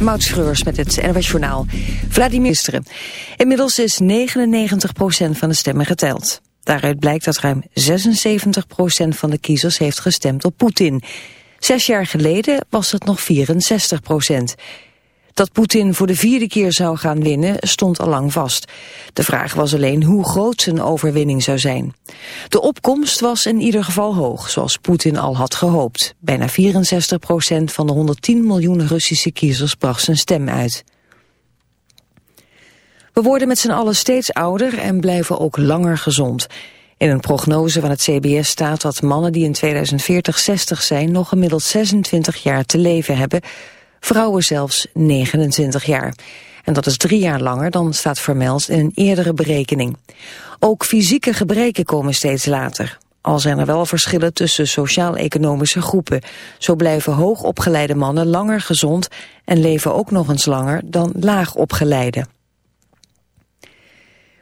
Maud met het NWS Journaal. Vladimir Inmiddels is 99% van de stemmen geteld. Daaruit blijkt dat ruim 76% van de kiezers heeft gestemd op Poetin. Zes jaar geleden was het nog 64%. Dat Poetin voor de vierde keer zou gaan winnen stond al lang vast. De vraag was alleen hoe groot zijn overwinning zou zijn. De opkomst was in ieder geval hoog, zoals Poetin al had gehoopt. Bijna 64 procent van de 110 miljoen Russische kiezers bracht zijn stem uit. We worden met z'n allen steeds ouder en blijven ook langer gezond. In een prognose van het CBS staat dat mannen die in 2040 60 zijn... nog gemiddeld 26 jaar te leven hebben vrouwen zelfs 29 jaar. En dat is drie jaar langer dan staat vermeld in een eerdere berekening. Ook fysieke gebreken komen steeds later. Al zijn er wel verschillen tussen sociaal-economische groepen. Zo blijven hoogopgeleide mannen langer gezond en leven ook nog eens langer dan laagopgeleide.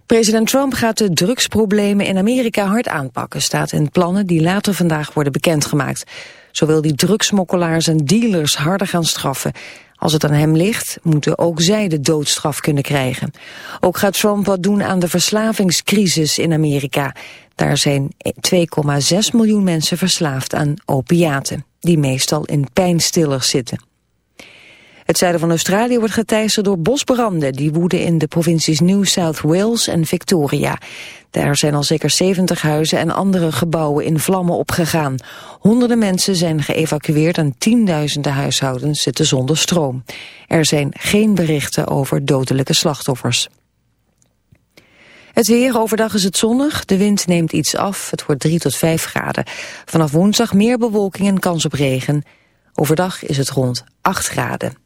President Trump gaat de drugsproblemen in Amerika hard aanpakken, staat in plannen die later vandaag worden bekendgemaakt. Zo wil die drugsmokkelaars en dealers harder gaan straffen. Als het aan hem ligt, moeten ook zij de doodstraf kunnen krijgen. Ook gaat Trump wat doen aan de verslavingscrisis in Amerika. Daar zijn 2,6 miljoen mensen verslaafd aan opiaten, die meestal in pijnstillers zitten. Het zuiden van Australië wordt geteisterd door bosbranden. Die woeden in de provincies New South Wales en Victoria. Daar zijn al zeker 70 huizen en andere gebouwen in vlammen opgegaan. Honderden mensen zijn geëvacueerd en tienduizenden huishoudens zitten zonder stroom. Er zijn geen berichten over dodelijke slachtoffers. Het weer, overdag is het zonnig, de wind neemt iets af, het wordt 3 tot 5 graden. Vanaf woensdag meer bewolking en kans op regen. Overdag is het rond 8 graden.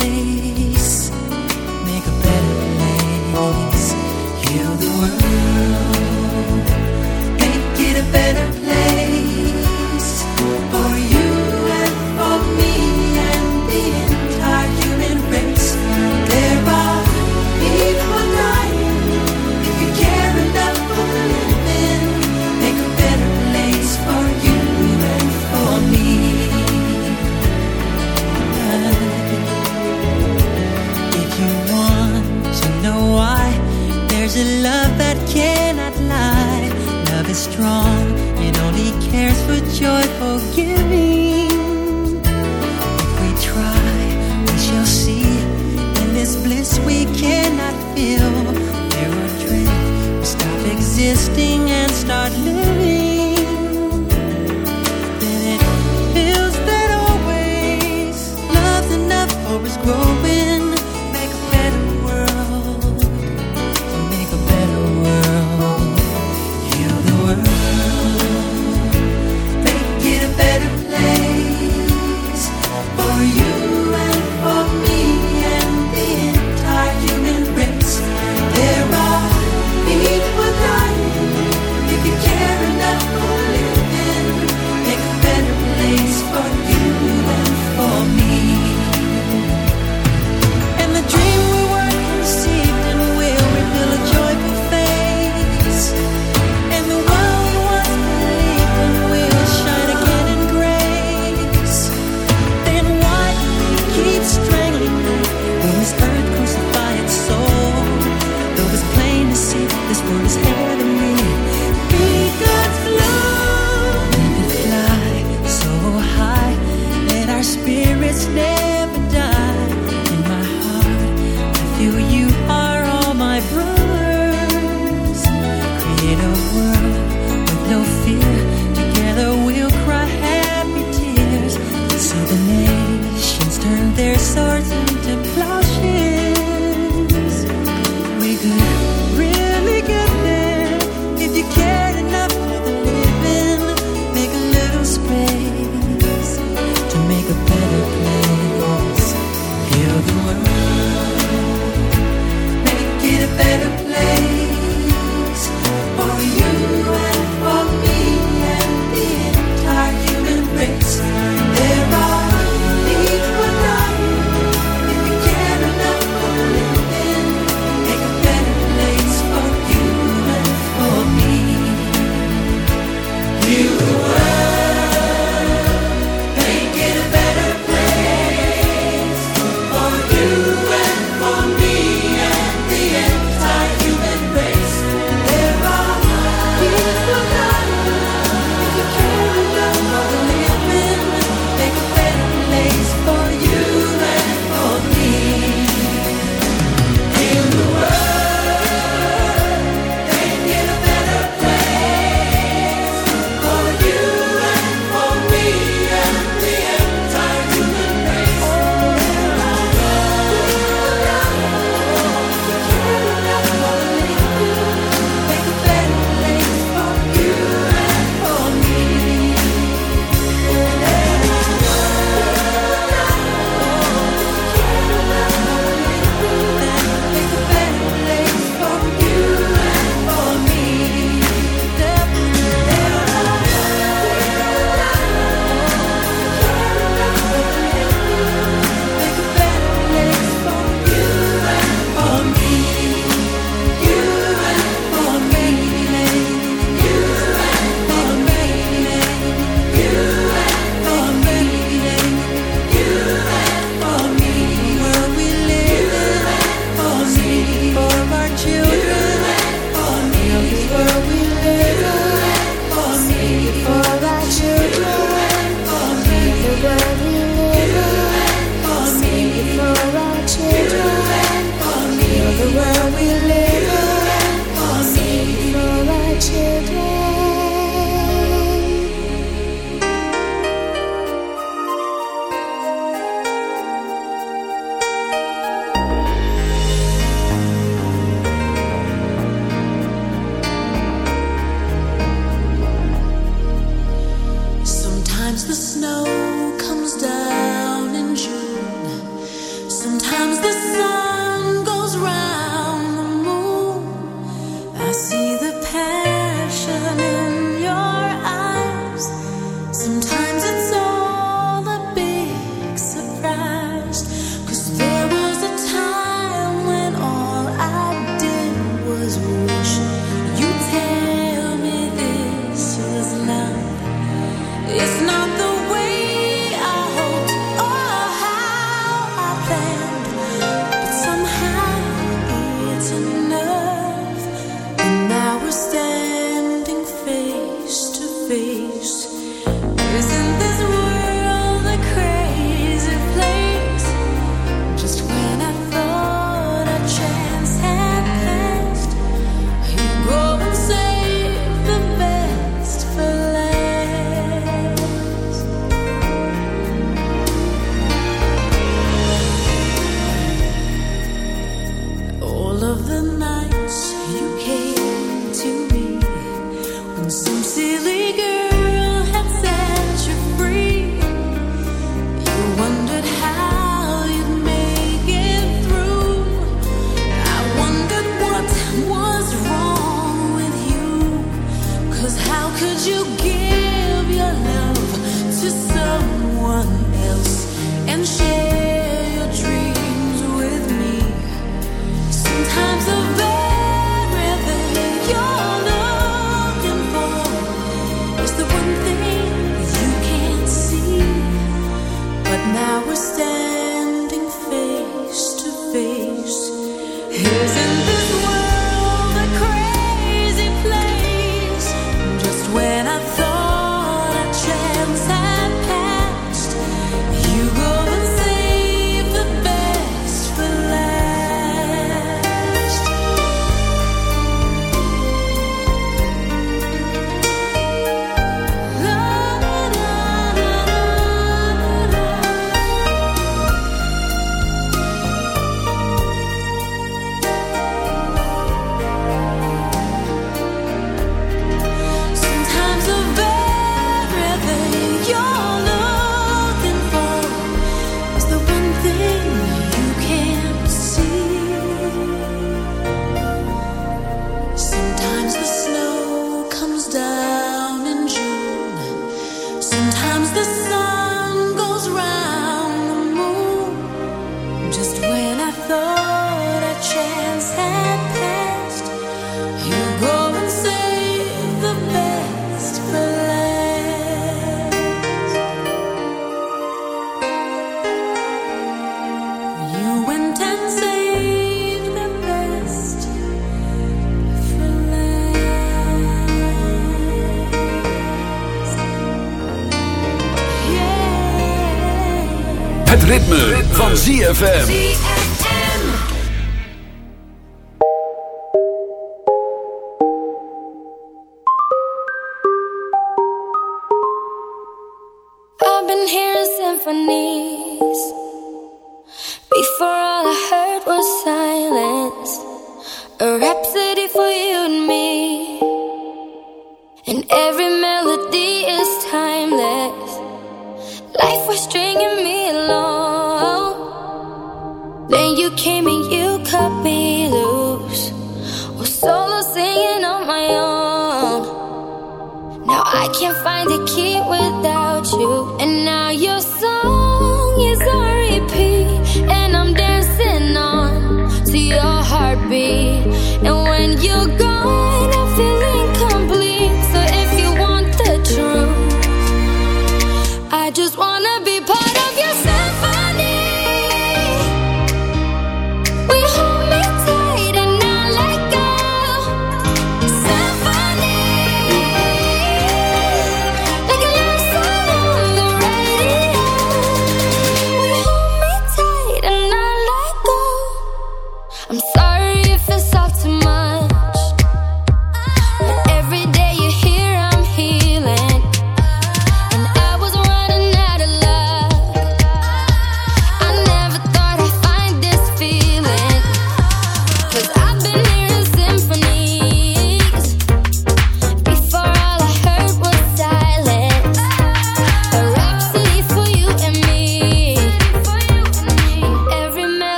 feel. There are dreams. We stop existing and start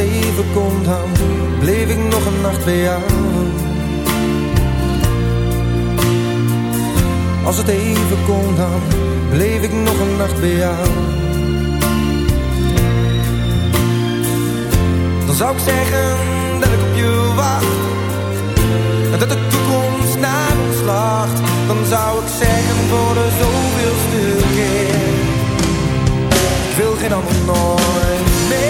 Even komt, dan bleef ik nog een nacht bij jou. Als het even komt, dan bleef ik nog een nacht bij jou. Dan zou ik zeggen dat ik op je wacht En dat de toekomst naar ons lacht Dan zou ik zeggen voor de zoveelste keer Ik wil geen ander nooit meer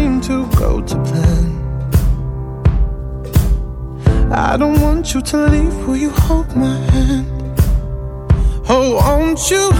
seem to go to plan. I don't want you to leave. Will you hold my hand? Oh, won't you?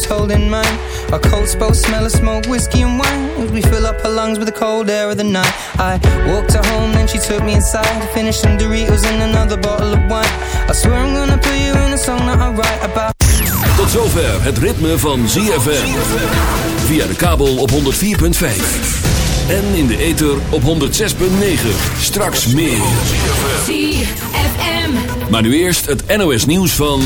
Was holding mine. Our coats both smell of smoke, whiskey and wine. As we fill up her lungs with the cold air of the night. I walked her home, then she took me inside. Finished some Doritos and another bottle of wine. I swear I'm gonna put you in a song that I write about. Tot zover het ritme van ZFM. Via de kabel op 104.5. En in de ether op 106.9. Straks meer. ZFM. Maar nu eerst het NOS nieuws van...